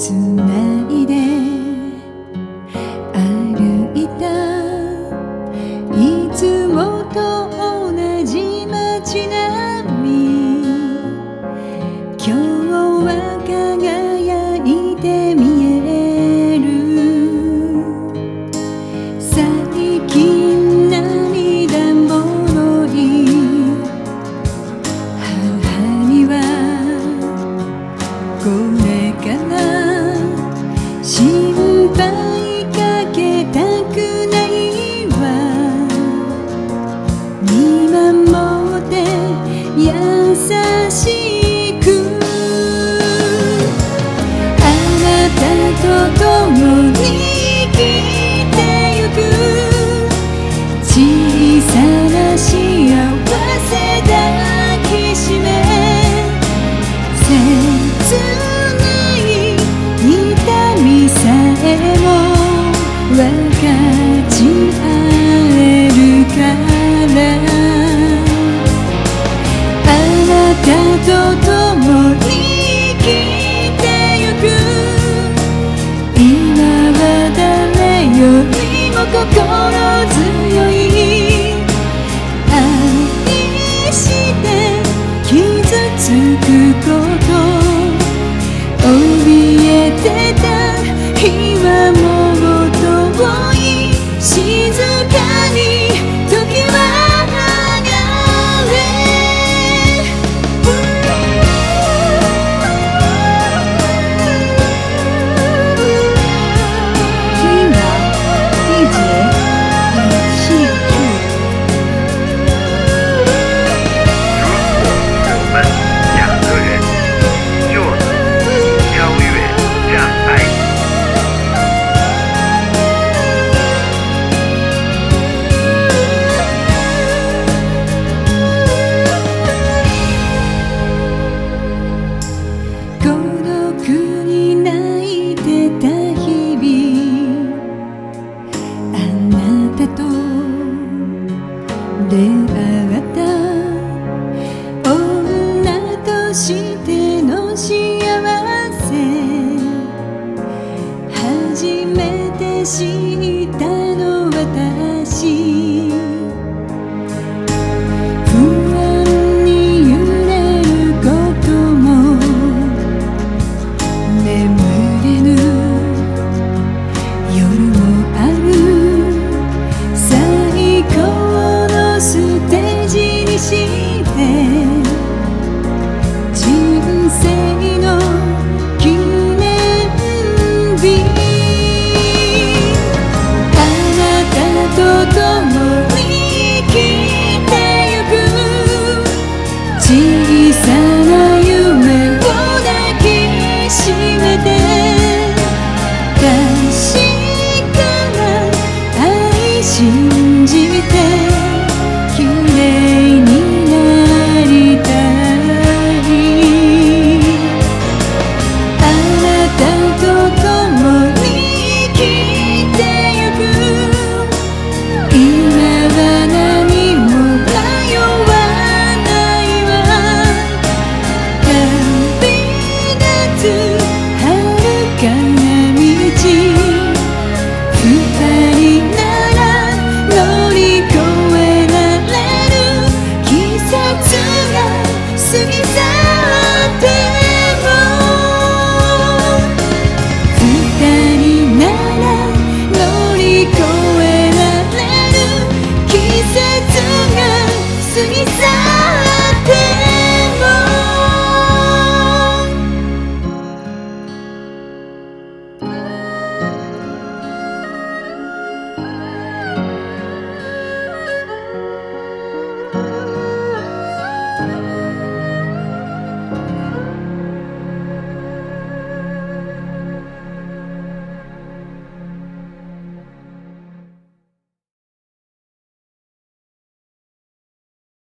to 幸せ抱きしめ切ない痛みさえも分かち合えるから。あなたと共に生きてゆく。今は誰よりも心強い。一个 day